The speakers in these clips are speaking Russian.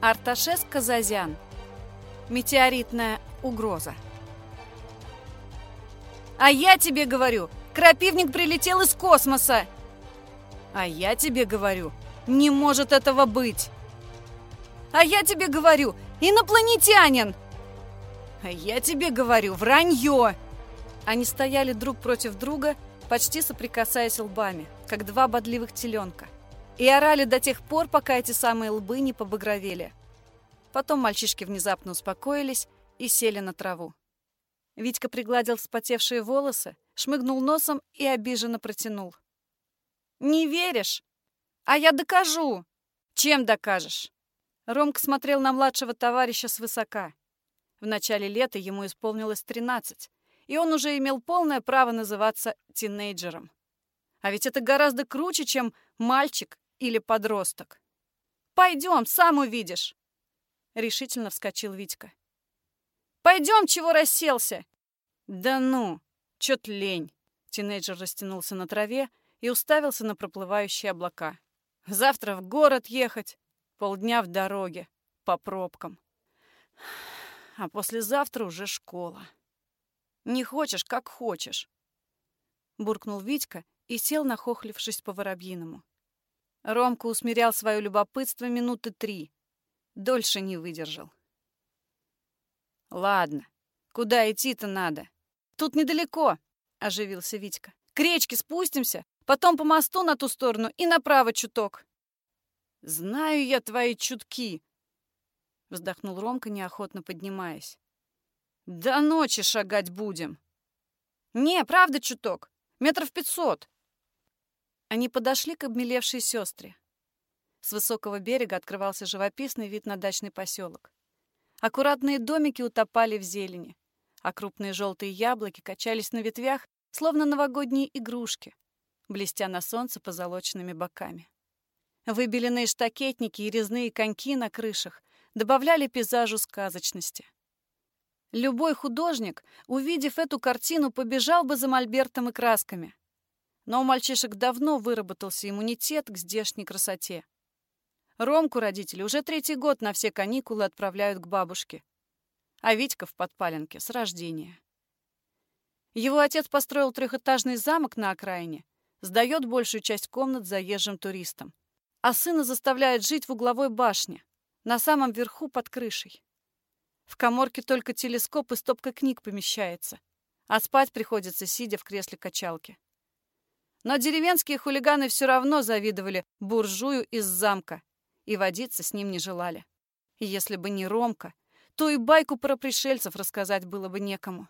Арташес Казазян. Метеоритная угроза. А я тебе говорю, крапивник прилетел из космоса. А я тебе говорю, не может этого быть. А я тебе говорю, инопланетянин. А я тебе говорю, вранье. Они стояли друг против друга, почти соприкасаясь лбами, как два бодливых теленка и орали до тех пор, пока эти самые лбы не побагровели. Потом мальчишки внезапно успокоились и сели на траву. Витька пригладил вспотевшие волосы, шмыгнул носом и обиженно протянул. «Не веришь? А я докажу!» «Чем докажешь?» Ромка смотрел на младшего товарища свысока. В начале лета ему исполнилось 13, и он уже имел полное право называться тинейджером. А ведь это гораздо круче, чем мальчик или подросток. «Пойдем, сам увидишь!» Решительно вскочил Витька. «Пойдем, чего расселся?» «Да ну, чё-то лень!» Тинейджер растянулся на траве и уставился на проплывающие облака. «Завтра в город ехать, полдня в дороге, по пробкам. А послезавтра уже школа. Не хочешь, как хочешь!» Буркнул Витька и сел, нахохлившись по воробьиному. Ромка усмирял свое любопытство минуты три. Дольше не выдержал. «Ладно, куда идти-то надо? Тут недалеко», — оживился Витька. «К речке спустимся, потом по мосту на ту сторону и направо чуток». «Знаю я твои чутки», — вздохнул Ромка, неохотно поднимаясь. «До ночи шагать будем». «Не, правда чуток. Метров пятьсот», они подошли к обмелевшей сестре. С высокого берега открывался живописный вид на дачный поселок. Аккуратные домики утопали в зелени, а крупные желтые яблоки качались на ветвях, словно новогодние игрушки, блестя на солнце позолоченными боками. Выбеленные штакетники и резные коньки на крышах добавляли пейзажу сказочности. Любой художник, увидев эту картину, побежал бы за мольбертом и красками. Но у мальчишек давно выработался иммунитет к здешней красоте. Ромку родители уже третий год на все каникулы отправляют к бабушке. А Витька в подпаленке с рождения. Его отец построил трехэтажный замок на окраине, сдает большую часть комнат заезжим туристам. А сына заставляет жить в угловой башне, на самом верху под крышей. В коморке только телескоп и стопка книг помещается, а спать приходится, сидя в кресле качалки. Но деревенские хулиганы все равно завидовали буржую из замка и водиться с ним не желали. Если бы не Ромка, то и байку про пришельцев рассказать было бы некому.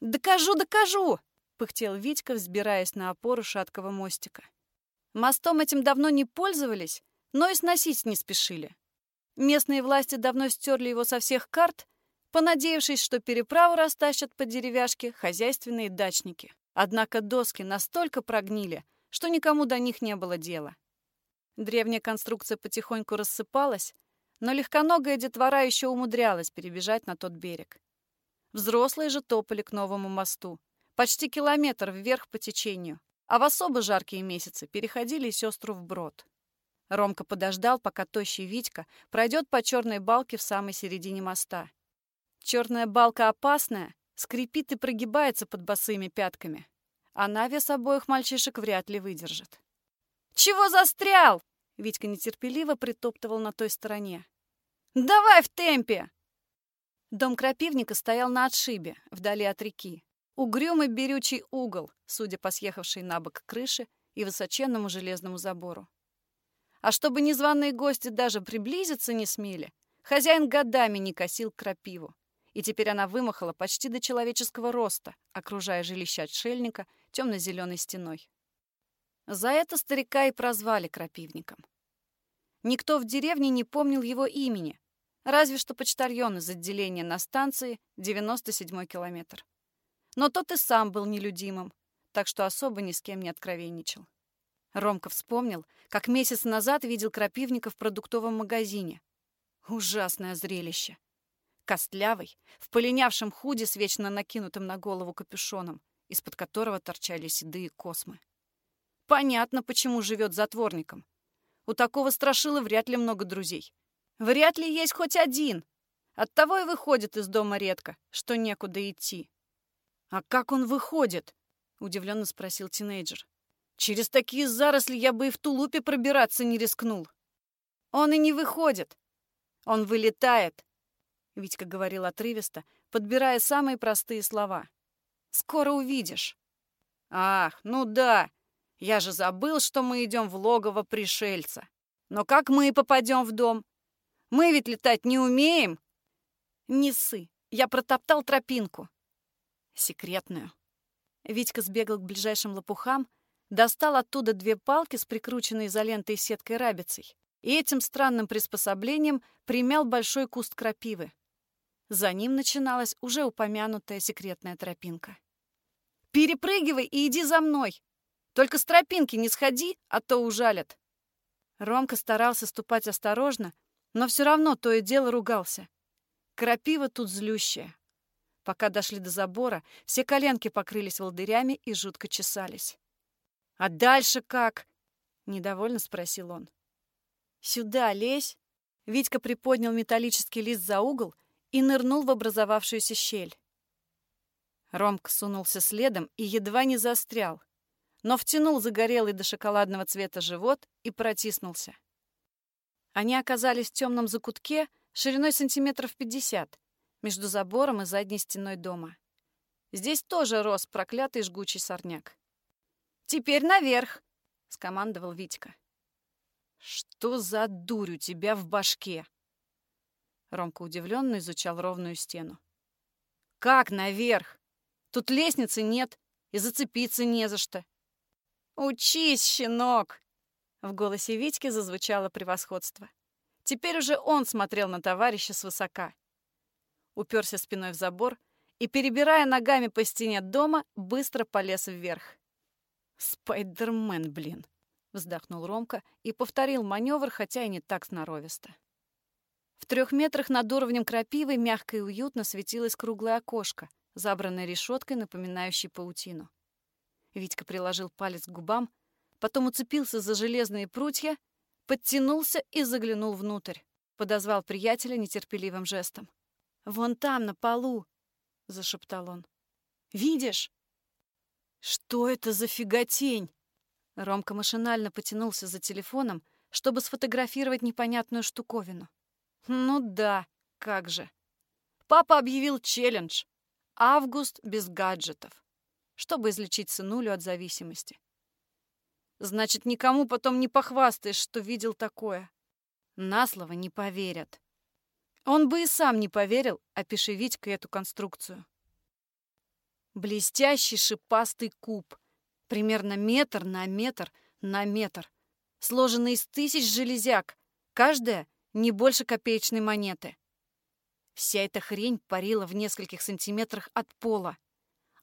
«Докажу, докажу!» — пыхтел Витька, взбираясь на опору шаткого мостика. Мостом этим давно не пользовались, но и сносить не спешили. Местные власти давно стерли его со всех карт, понадеявшись, что переправу растащат по деревяшке хозяйственные дачники. Однако доски настолько прогнили, что никому до них не было дела. Древняя конструкция потихоньку рассыпалась, но легконогая детвора еще умудрялась перебежать на тот берег. Взрослые же топали к новому мосту. Почти километр вверх по течению, а в особо жаркие месяцы переходили сестру вброд. Ромка подождал, пока тощий Витька пройдет по черной балке в самой середине моста. Черная балка опасная, скрипит и прогибается под босыми пятками. А навес обоих мальчишек вряд ли выдержит. «Чего застрял?» Витька нетерпеливо притоптывал на той стороне. «Давай в темпе!» Дом крапивника стоял на отшибе, вдали от реки. Угрюмый берючий угол, судя по съехавшей на бок крыше и высоченному железному забору. А чтобы незваные гости даже приблизиться не смели, хозяин годами не косил крапиву и теперь она вымахала почти до человеческого роста, окружая жилище отшельника темно-зеленой стеной. За это старика и прозвали крапивником. Никто в деревне не помнил его имени, разве что почтальон из отделения на станции 97-й километр. Но тот и сам был нелюдимым, так что особо ни с кем не откровенничал. Ромка вспомнил, как месяц назад видел крапивника в продуктовом магазине. Ужасное зрелище. Костлявый, в полинявшем худе с вечно накинутым на голову капюшоном, из-под которого торчали седые космы. Понятно, почему живет затворником. У такого страшила вряд ли много друзей. Вряд ли есть хоть один. Оттого и выходит из дома редко, что некуда идти. А как он выходит? Удивленно спросил тинейджер. Через такие заросли я бы и в тулупе пробираться не рискнул. Он и не выходит. Он вылетает. Витька говорил отрывисто, подбирая самые простые слова. Скоро увидишь. Ах, ну да. Я же забыл, что мы идем в логово пришельца. Но как мы попадем в дом? Мы ведь летать не умеем. Не ссы. Я протоптал тропинку. Секретную. Витька сбегал к ближайшим лопухам, достал оттуда две палки с прикрученной изолентой сеткой рабицей и этим странным приспособлением примял большой куст крапивы. За ним начиналась уже упомянутая секретная тропинка. «Перепрыгивай и иди за мной! Только с тропинки не сходи, а то ужалят!» Ромка старался ступать осторожно, но все равно то и дело ругался. Крапива тут злющая. Пока дошли до забора, все коленки покрылись волдырями и жутко чесались. «А дальше как?» — недовольно спросил он. «Сюда лезь!» Витька приподнял металлический лист за угол и нырнул в образовавшуюся щель. Ромка сунулся следом и едва не застрял, но втянул загорелый до шоколадного цвета живот и протиснулся. Они оказались в темном закутке шириной сантиметров пятьдесят между забором и задней стеной дома. Здесь тоже рос проклятый жгучий сорняк. «Теперь наверх!» — скомандовал Витька. «Что за дурь у тебя в башке?» Ромка удивленно изучал ровную стену. «Как наверх? Тут лестницы нет, и зацепиться не за что». «Учись, щенок!» В голосе Витьки зазвучало превосходство. Теперь уже он смотрел на товарища свысока. Уперся спиной в забор и, перебирая ногами по стене дома, быстро полез вверх. «Спайдермен, блин!» — вздохнул Ромка и повторил маневр, хотя и не так сноровисто. В трех метрах над уровнем крапивы мягко и уютно светилось круглое окошко, забранное решеткой, напоминающей паутину. Витька приложил палец к губам, потом уцепился за железные прутья, подтянулся и заглянул внутрь. Подозвал приятеля нетерпеливым жестом. «Вон там, на полу!» — зашептал он. «Видишь?» «Что это за фиготень?» Ромка машинально потянулся за телефоном, чтобы сфотографировать непонятную штуковину. Ну да, как же. Папа объявил челлендж. Август без гаджетов. Чтобы излечить сынулю от зависимости. Значит, никому потом не похвастаешь, что видел такое. На слово не поверят. Он бы и сам не поверил, опиши Витька эту конструкцию. Блестящий шипастый куб, примерно метр на метр на метр, сложенный из тысяч железяк, каждая не больше копеечной монеты. Вся эта хрень парила в нескольких сантиметрах от пола,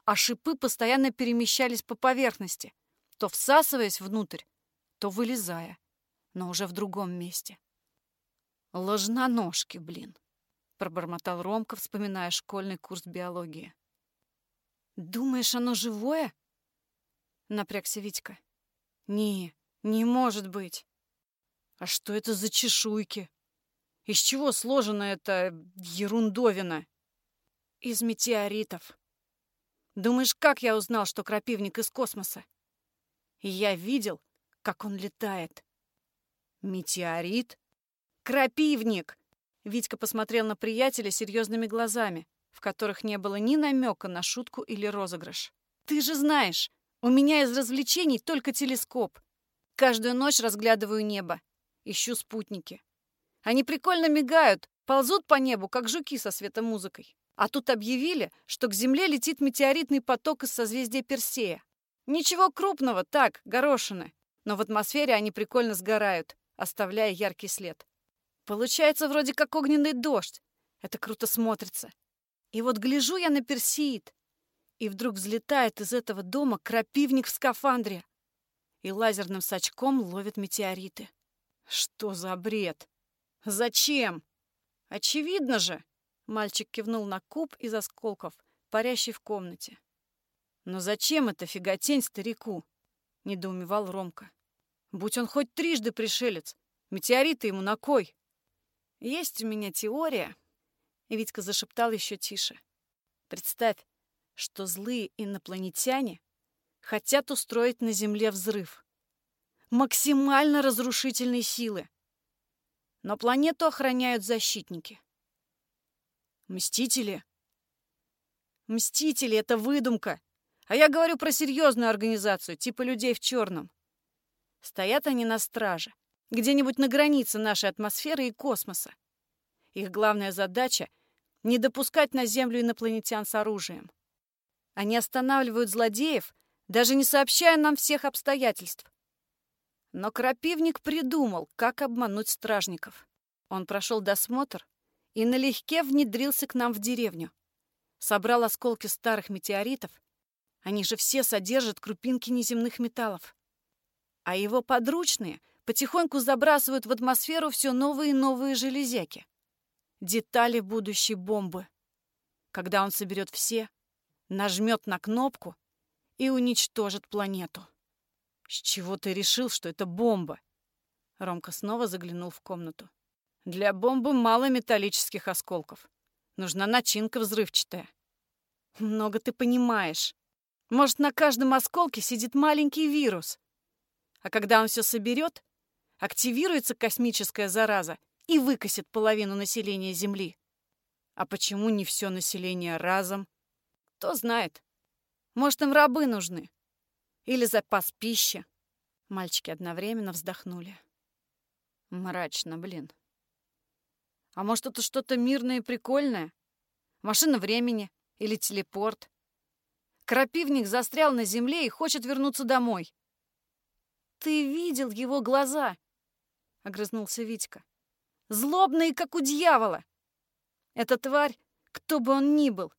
а шипы постоянно перемещались по поверхности, то всасываясь внутрь, то вылезая, но уже в другом месте. «Ложноножки, блин!» — пробормотал Ромка, вспоминая школьный курс биологии. «Думаешь, оно живое?» — напрягся Витька. «Не, не может быть. А что это за чешуйки? Из чего сложена эта ерундовина?» «Из метеоритов. Думаешь, как я узнал, что крапивник из космоса? И я видел, как он летает. Метеорит? Крапивник!» Витька посмотрел на приятеля серьезными глазами в которых не было ни намека на шутку или розыгрыш. «Ты же знаешь, у меня из развлечений только телескоп. Каждую ночь разглядываю небо, ищу спутники. Они прикольно мигают, ползут по небу, как жуки со светомузыкой. А тут объявили, что к Земле летит метеоритный поток из созвездия Персея. Ничего крупного, так, горошины. Но в атмосфере они прикольно сгорают, оставляя яркий след. Получается вроде как огненный дождь. Это круто смотрится. И вот гляжу я на Персеид, и вдруг взлетает из этого дома крапивник в скафандре и лазерным сачком ловит метеориты. Что за бред? Зачем? Очевидно же. Мальчик кивнул на куб из осколков, парящий в комнате. Но зачем это фиготень старику? Недоумевал Ромка. Будь он хоть трижды пришелец, метеориты ему на кой? Есть у меня теория. Витька зашептал еще тише. Представь, что злые инопланетяне хотят устроить на Земле взрыв. Максимально разрушительной силы. Но планету охраняют защитники. Мстители? Мстители — это выдумка. А я говорю про серьезную организацию, типа людей в черном. Стоят они на страже, где-нибудь на границе нашей атмосферы и космоса. Их главная задача — не допускать на Землю инопланетян с оружием. Они останавливают злодеев, даже не сообщая нам всех обстоятельств. Но крапивник придумал, как обмануть стражников. Он прошел досмотр и налегке внедрился к нам в деревню. Собрал осколки старых метеоритов. Они же все содержат крупинки неземных металлов. А его подручные потихоньку забрасывают в атмосферу все новые и новые железяки. Детали будущей бомбы. Когда он соберет все, нажмет на кнопку и уничтожит планету. «С чего ты решил, что это бомба?» Ромка снова заглянул в комнату. «Для бомбы мало металлических осколков. Нужна начинка взрывчатая. Много ты понимаешь. Может, на каждом осколке сидит маленький вирус. А когда он все соберет, активируется космическая зараза и выкосит половину населения Земли. А почему не все население разом? Кто знает. Может, им рабы нужны. Или запас пищи. Мальчики одновременно вздохнули. Мрачно, блин. А может, это что-то мирное и прикольное? Машина времени или телепорт? Крапивник застрял на земле и хочет вернуться домой. «Ты видел его глаза?» — огрызнулся Витька. «Злобные, как у дьявола! Эта тварь, кто бы он ни был,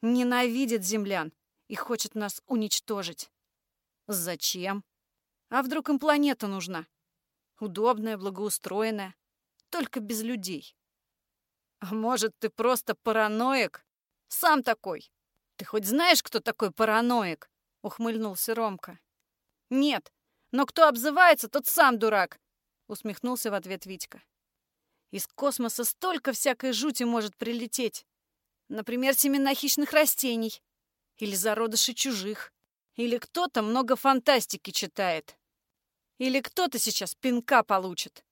ненавидит землян и хочет нас уничтожить. Зачем? А вдруг им планета нужна? Удобная, благоустроенная, только без людей. А может, ты просто параноик? Сам такой. Ты хоть знаешь, кто такой параноик? Ухмыльнулся Ромка. Нет, но кто обзывается, тот сам дурак, усмехнулся в ответ Витька. Из космоса столько всякой жути может прилететь. Например, семена хищных растений. Или зародыши чужих. Или кто-то много фантастики читает. Или кто-то сейчас пинка получит.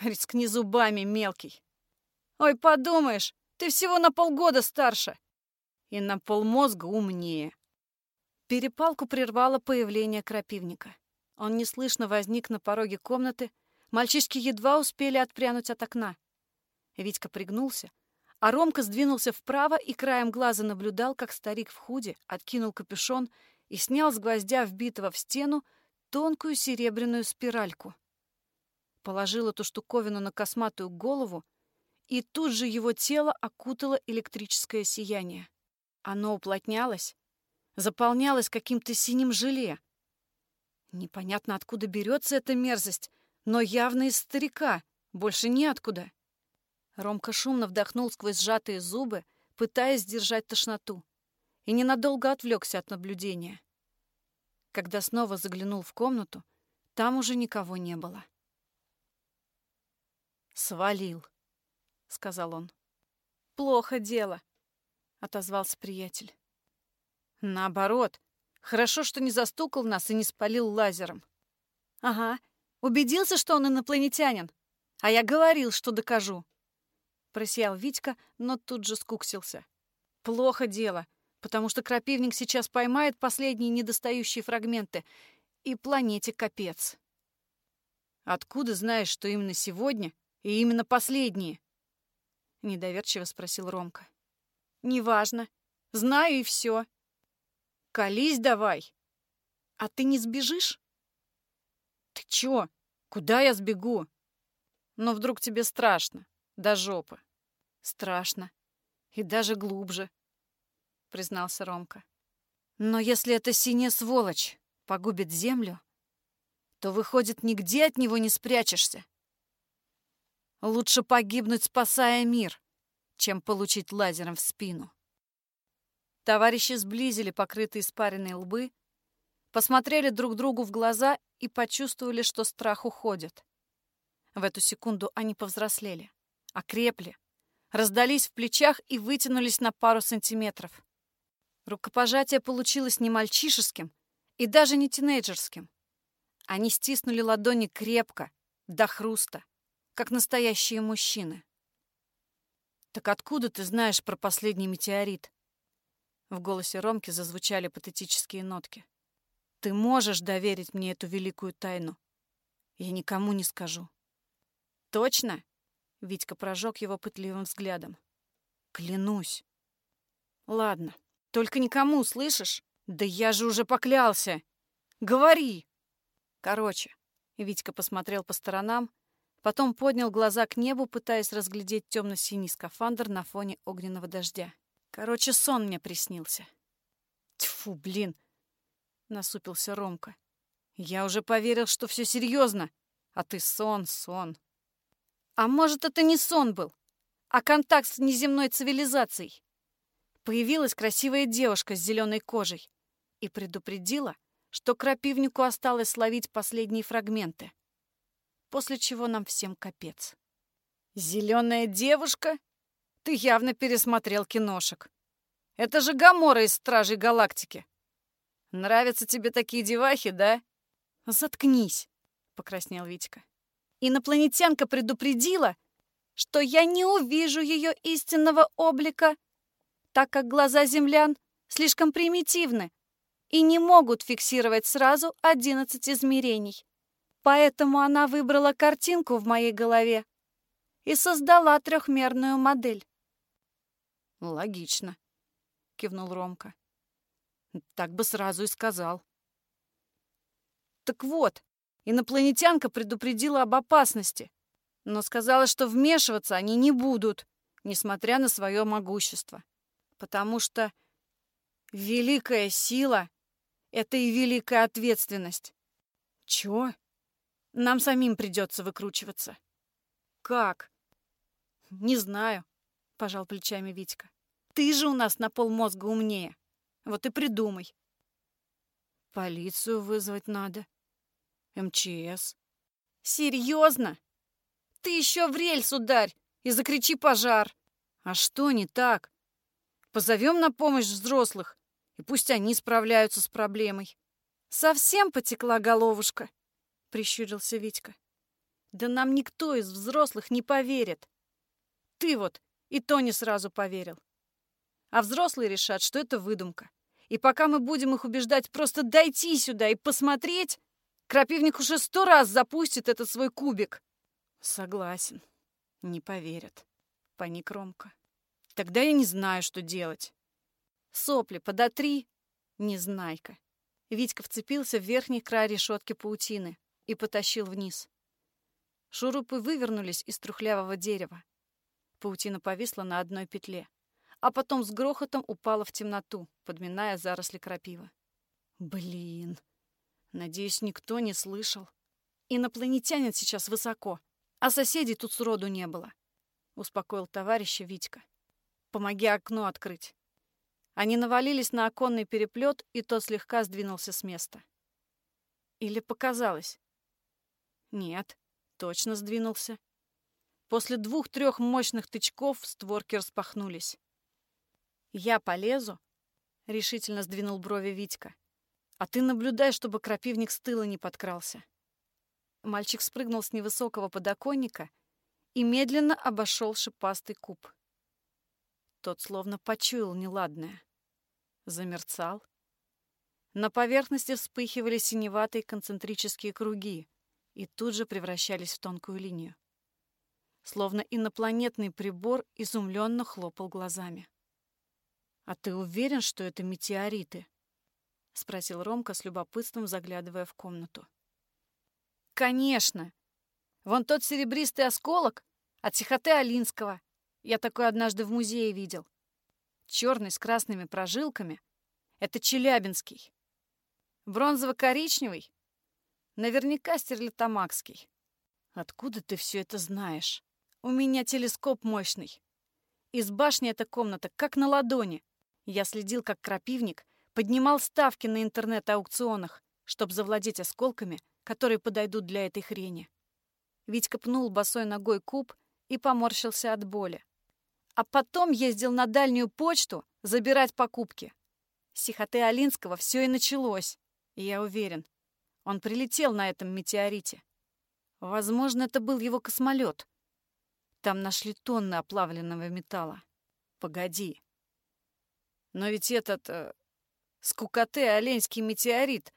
Рискни зубами, мелкий. Ой, подумаешь, ты всего на полгода старше. И на полмозга умнее. Перепалку прервало появление крапивника. Он неслышно возник на пороге комнаты. Мальчишки едва успели отпрянуть от окна. Витька пригнулся, а Ромка сдвинулся вправо и краем глаза наблюдал, как старик в худе откинул капюшон и снял с гвоздя, вбитого в стену, тонкую серебряную спиральку. Положил эту штуковину на косматую голову, и тут же его тело окутало электрическое сияние. Оно уплотнялось, заполнялось каким-то синим желе — Непонятно, откуда берется эта мерзость, но явно из старика, больше неоткуда. Ромка шумно вдохнул сквозь сжатые зубы, пытаясь сдержать тошноту, и ненадолго отвлекся от наблюдения. Когда снова заглянул в комнату, там уже никого не было. «Свалил», — сказал он. «Плохо дело», — отозвался приятель. «Наоборот, Хорошо, что не застукал нас и не спалил лазером. Ага, убедился, что он инопланетянин. А я говорил, что докажу. Просиял Витька, но тут же скуксился. Плохо дело, потому что крапивник сейчас поймает последние недостающие фрагменты, и планете капец. Откуда знаешь, что именно сегодня и именно последние? Недоверчиво спросил Ромка. Неважно. Знаю и все. Колись давай. А ты не сбежишь? Ты чё? Куда я сбегу? Но вдруг тебе страшно, до жопы. Страшно. И даже глубже, признался Ромка. Но если эта синяя сволочь погубит землю, то, выходит, нигде от него не спрячешься. Лучше погибнуть, спасая мир, чем получить лазером в спину. Товарищи сблизили покрытые испаренные лбы, посмотрели друг другу в глаза и почувствовали, что страх уходит. В эту секунду они повзрослели. Окрепли, раздались в плечах и вытянулись на пару сантиметров. Рукопожатие получилось не мальчишеским и даже не тинейджерским. Они стиснули ладони крепко, до хруста, как настоящие мужчины. «Так откуда ты знаешь про последний метеорит?» В голосе Ромки зазвучали патетические нотки. «Ты можешь доверить мне эту великую тайну. Я никому не скажу». «Точно?» — Витька прожег его пытливым взглядом. «Клянусь». «Ладно, только никому, слышишь? Да я же уже поклялся. Говори!» «Короче», — Витька посмотрел по сторонам, Потом поднял глаза к небу, пытаясь разглядеть темно-синий скафандр на фоне огненного дождя. Короче, сон мне приснился. Тьфу, блин, насупился Ромка. Я уже поверил, что все серьезно, а ты сон, сон. А может, это не сон был, а контакт с неземной цивилизацией? Появилась красивая девушка с зеленой кожей и предупредила, что крапивнику осталось словить последние фрагменты после чего нам всем капец. «Зеленая девушка? Ты явно пересмотрел киношек. Это же Гамора из Стражей Галактики. Нравятся тебе такие девахи, да?» «Заткнись», — покраснел Витька. «Инопланетянка предупредила, что я не увижу ее истинного облика, так как глаза землян слишком примитивны и не могут фиксировать сразу одиннадцать измерений. Поэтому она выбрала картинку в моей голове и создала трехмерную модель. «Логично», — кивнул Ромка. «Так бы сразу и сказал». «Так вот, инопланетянка предупредила об опасности, но сказала, что вмешиваться они не будут, несмотря на свое могущество, потому что великая сила — это и великая ответственность». «Чё?» Нам самим придется выкручиваться. Как? Не знаю, пожал плечами Витька. Ты же у нас на полмозга умнее. Вот и придумай. Полицию вызвать надо. МЧС. Серьезно? Ты еще в рельс ударь и закричи пожар. А что не так? Позовем на помощь взрослых, и пусть они справляются с проблемой. Совсем потекла головушка. — прищурился Витька. «Да нам никто из взрослых не поверит. Ты вот и то не сразу поверил. А взрослые решат, что это выдумка. И пока мы будем их убеждать просто дойти сюда и посмотреть, крапивник уже сто раз запустит этот свой кубик». «Согласен. Не поверят», — паник Ромка. «Тогда я не знаю, что делать». «Сопли подотри, незнайка». Витька вцепился в верхний край решетки паутины и потащил вниз. Шурупы вывернулись из трухлявого дерева. Паутина повисла на одной петле, а потом с грохотом упала в темноту, подминая заросли крапивы. Блин, надеюсь, никто не слышал. Инопланетянин сейчас высоко, а соседей тут сроду не было. Успокоил товарища Витька. Помоги окно открыть. Они навалились на оконный переплет, и тот слегка сдвинулся с места. Или показалось. Нет, точно сдвинулся. После двух-трех мощных тычков створки распахнулись. «Я полезу?» — решительно сдвинул брови Витька. «А ты наблюдай, чтобы крапивник с тыла не подкрался». Мальчик спрыгнул с невысокого подоконника и медленно обошел шипастый куб. Тот словно почуял неладное. Замерцал. На поверхности вспыхивали синеватые концентрические круги — и тут же превращались в тонкую линию. Словно инопланетный прибор изумленно хлопал глазами. «А ты уверен, что это метеориты?» — спросил Ромка с любопытством, заглядывая в комнату. «Конечно! Вон тот серебристый осколок от Сихоте Алинского. Я такой однажды в музее видел. Черный с красными прожилками — это Челябинский. Бронзово-коричневый Наверняка стерлитамакский. Откуда ты все это знаешь? У меня телескоп мощный. Из башни эта комната как на ладони. Я следил, как крапивник поднимал ставки на интернет-аукционах, чтобы завладеть осколками, которые подойдут для этой хрени. Витька пнул босой ногой куб и поморщился от боли. А потом ездил на дальнюю почту забирать покупки. С Сихоте Алинского все и началось, и я уверен, он прилетел на этом метеорите. Возможно, это был его космолет. Там нашли тонны оплавленного металла. Погоди. Но ведь этот э, скукоте оленьский метеорит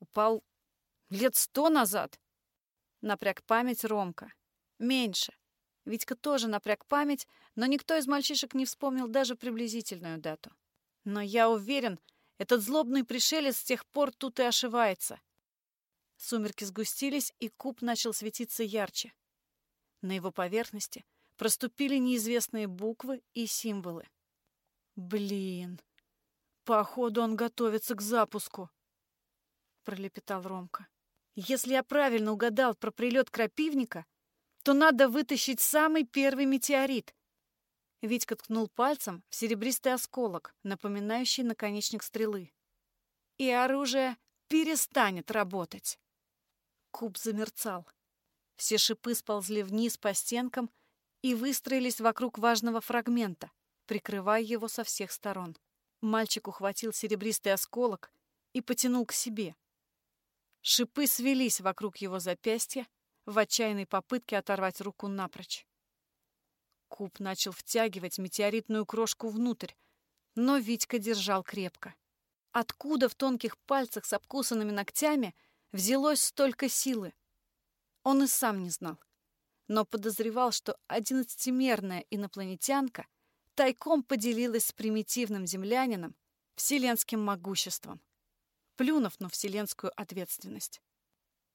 упал лет сто назад. Напряг память Ромка. Меньше. Витька тоже напряг память, но никто из мальчишек не вспомнил даже приблизительную дату. Но я уверен, этот злобный пришелец с тех пор тут и ошивается. Сумерки сгустились, и куб начал светиться ярче. На его поверхности проступили неизвестные буквы и символы. «Блин, походу он готовится к запуску», — пролепетал Ромка. «Если я правильно угадал про прилет крапивника, то надо вытащить самый первый метеорит». Витька ткнул пальцем в серебристый осколок, напоминающий наконечник стрелы. «И оружие перестанет работать». Куб замерцал. Все шипы сползли вниз по стенкам и выстроились вокруг важного фрагмента, прикрывая его со всех сторон. Мальчик ухватил серебристый осколок и потянул к себе. Шипы свелись вокруг его запястья в отчаянной попытке оторвать руку напрочь. Куб начал втягивать метеоритную крошку внутрь, но Витька держал крепко. Откуда в тонких пальцах с обкусанными ногтями — взялось столько силы? Он и сам не знал, но подозревал, что одиннадцатимерная инопланетянка тайком поделилась с примитивным землянином вселенским могуществом, плюнув на вселенскую ответственность.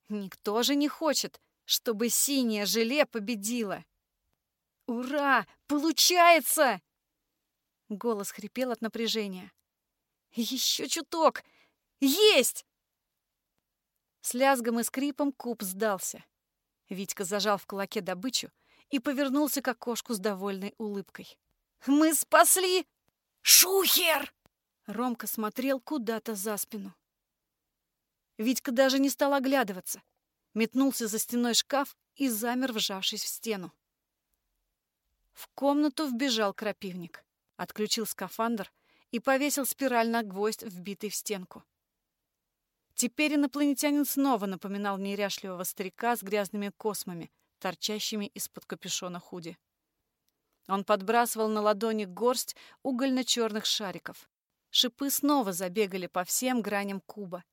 Никто же не хочет, чтобы синее желе победило. «Ура! Получается!» Голос хрипел от напряжения. «Еще чуток! Есть!» С лязгом и скрипом куб сдался. Витька зажал в кулаке добычу и повернулся к окошку с довольной улыбкой. «Мы спасли! Шухер!» Ромка смотрел куда-то за спину. Витька даже не стал оглядываться. Метнулся за стеной шкаф и замер, вжавшись в стену. В комнату вбежал крапивник, отключил скафандр и повесил спираль на гвоздь, вбитый в стенку. Теперь инопланетянин снова напоминал неряшливого старика с грязными космами, торчащими из-под капюшона худи. Он подбрасывал на ладони горсть угольно-черных шариков. Шипы снова забегали по всем граням куба,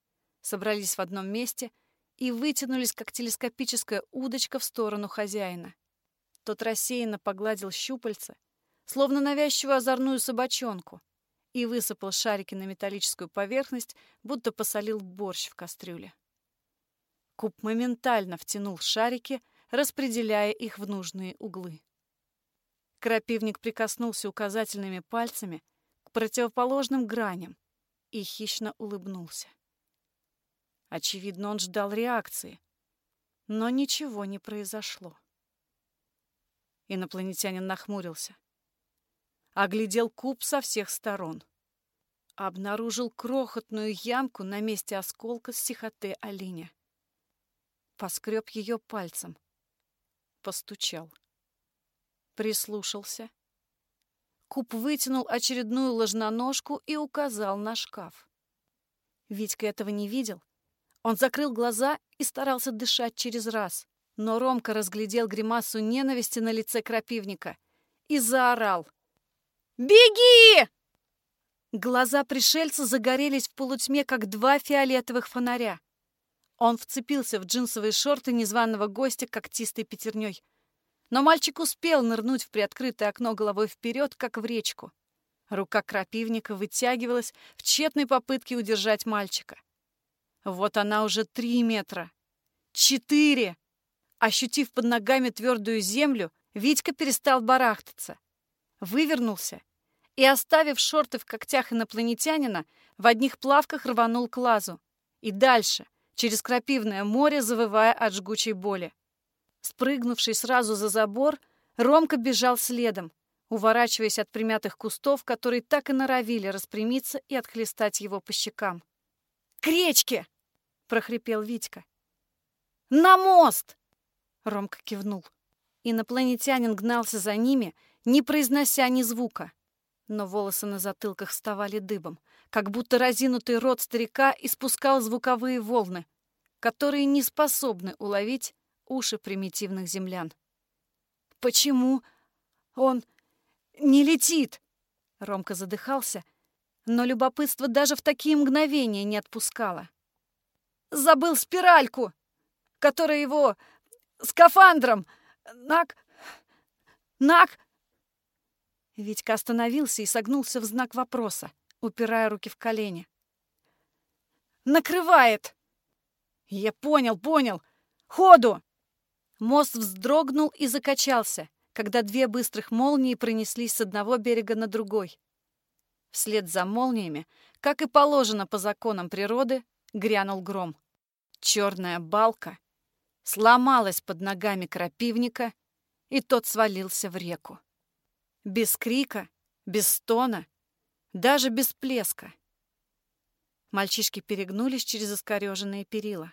собрались в одном месте и вытянулись, как телескопическая удочка, в сторону хозяина. Тот рассеянно погладил щупальца, словно навязчивую озорную собачонку, и высыпал шарики на металлическую поверхность, будто посолил борщ в кастрюле. Куб моментально втянул шарики, распределяя их в нужные углы. Крапивник прикоснулся указательными пальцами к противоположным граням и хищно улыбнулся. Очевидно, он ждал реакции, но ничего не произошло. Инопланетянин нахмурился оглядел куб со всех сторон. Обнаружил крохотную ямку на месте осколка с сихоте оленя. Поскреб ее пальцем. Постучал. Прислушался. Куб вытянул очередную ложноножку и указал на шкаф. Витька этого не видел. Он закрыл глаза и старался дышать через раз. Но Ромка разглядел гримасу ненависти на лице крапивника и заорал — «Беги!» Глаза пришельца загорелись в полутьме, как два фиолетовых фонаря. Он вцепился в джинсовые шорты незваного гостя когтистой пятерней. Но мальчик успел нырнуть в приоткрытое окно головой вперед, как в речку. Рука крапивника вытягивалась в тщетной попытке удержать мальчика. Вот она уже три метра. Четыре! Ощутив под ногами твердую землю, Витька перестал барахтаться. Вывернулся и, оставив шорты в когтях инопланетянина, в одних плавках рванул к лазу. И дальше, через крапивное море, завывая от жгучей боли. Спрыгнувший сразу за забор, Ромка бежал следом, уворачиваясь от примятых кустов, которые так и норовили распрямиться и отхлестать его по щекам. «К речке!» — прохрипел Витька. «На мост!» — Ромка кивнул. Инопланетянин гнался за ними, не произнося ни звука. Но волосы на затылках вставали дыбом, как будто разинутый рот старика испускал звуковые волны, которые не способны уловить уши примитивных землян. «Почему он не летит?» Ромка задыхался, но любопытство даже в такие мгновения не отпускало. «Забыл спиральку, которая его скафандром! Нак... Нак...» Витька остановился и согнулся в знак вопроса, упирая руки в колени. «Накрывает!» «Я понял, понял! Ходу!» Мост вздрогнул и закачался, когда две быстрых молнии пронеслись с одного берега на другой. Вслед за молниями, как и положено по законам природы, грянул гром. Черная балка сломалась под ногами крапивника, и тот свалился в реку. Без крика, без стона, даже без плеска. Мальчишки перегнулись через искореженные перила.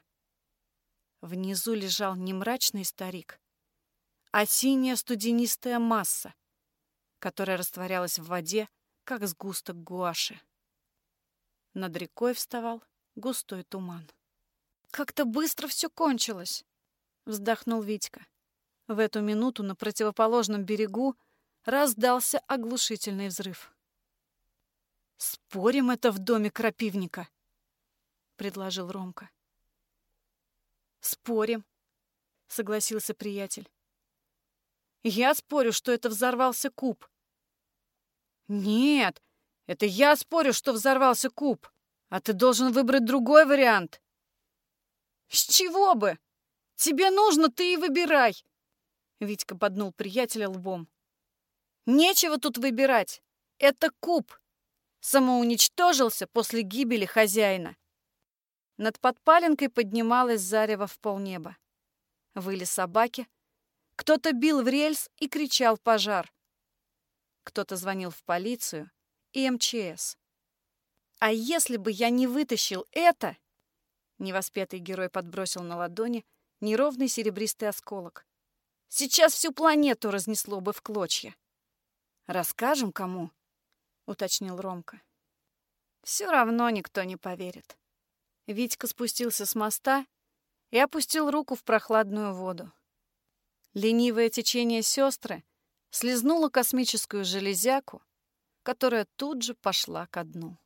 Внизу лежал не мрачный старик, а синяя студенистая масса, которая растворялась в воде, как сгусток гуаши. Над рекой вставал густой туман. «Как-то быстро все кончилось!» — вздохнул Витька. В эту минуту на противоположном берегу раздался оглушительный взрыв. «Спорим, это в доме крапивника?» — предложил Ромка. «Спорим», — согласился приятель. «Я спорю, что это взорвался куб». «Нет, это я спорю, что взорвался куб, а ты должен выбрать другой вариант». «С чего бы? Тебе нужно, ты и выбирай!» Витька поднул приятеля лбом. «Нечего тут выбирать. Это куб. Самоуничтожился после гибели хозяина». Над подпаленкой поднималась зарево в полнеба. Выли собаки. Кто-то бил в рельс и кричал «пожар». Кто-то звонил в полицию и МЧС. «А если бы я не вытащил это...» Невоспетый герой подбросил на ладони неровный серебристый осколок. «Сейчас всю планету разнесло бы в клочья». «Расскажем кому?» — уточнил Ромка. «Все равно никто не поверит». Витька спустился с моста и опустил руку в прохладную воду. Ленивое течение сестры слезнуло космическую железяку, которая тут же пошла ко дну.